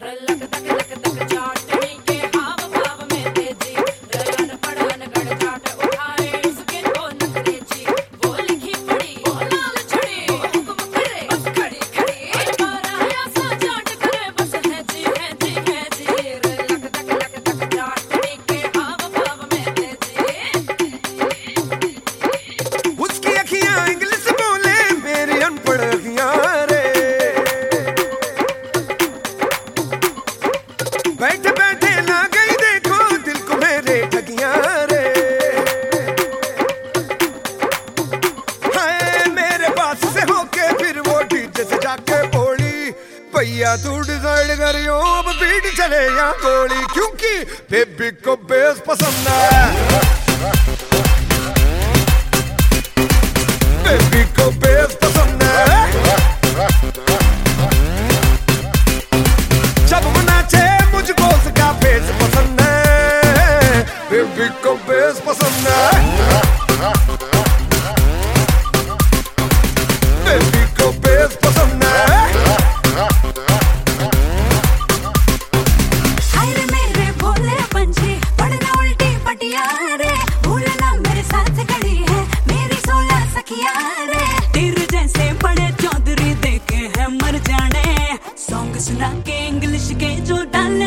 Relax. बैठे ना गई देखो, दिल को मेरे ठगिया रे। हाय, मेरे पास से होके फिर वो डीजे से जाके बोली, भैया, तू डिसाइड करियो अब बीट चले या गोली, क्योंकि बेबी को बेस पसंद है। बेबी को बेस पसंद है बेबी को बेस पसंद है सुना के इंग्लिश के जो डाले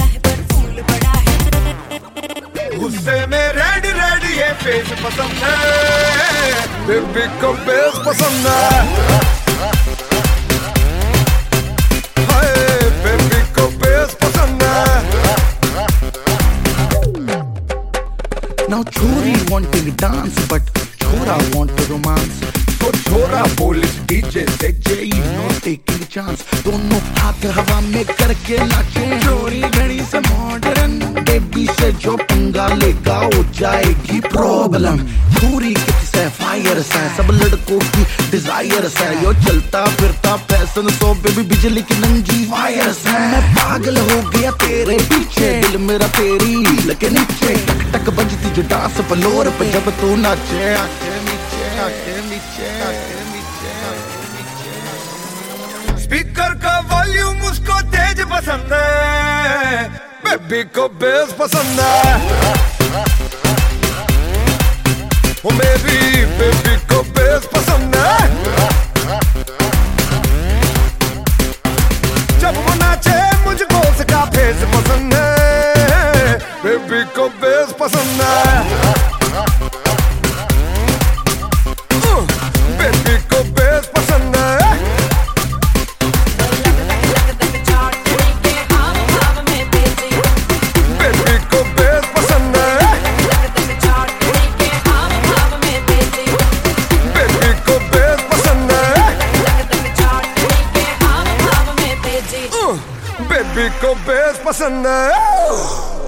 है पर फूल बड़ा है गुस्से में रेड रेड ये फेस पसंद है। बेबी को बेस पसंद है। हाय बेबी को बेस पसंद है। Now chori wanting dance but chora want to romance. तो छोरा पुलिस डीजे से जई नो टेकिंग चांस दोनों हाथ हवा में करके नाचे. चोरी घड़ी से मॉडर्न बेबी से जो पंगा लेगा हो जाएगी प्रॉब्लम पूरी किस है फायर है सब लड़कों की डिज़ायर है यो चलता फिरता फ़ैशन सो बेबी बिजली की नंगी वायर है. मैं पागल हो गया तेरे पीछे. दिल मेरा तेरी लगे नीचे. टक बजती जो डांस फ्लोर पे जब तू नाचे स्पीकर का वॉल्यूम उसको तेज पसंद है बेबी को बेस पसंद है ओ बेबी बेबी को बेस पसंद है जब वो नाचे मुझको उसका फेस पसंद है पसंद है बेबी को बेस पसंद है बेबी को बेस पसंद है बेबी को बेस पसंद है बेबी को बेस पसंद है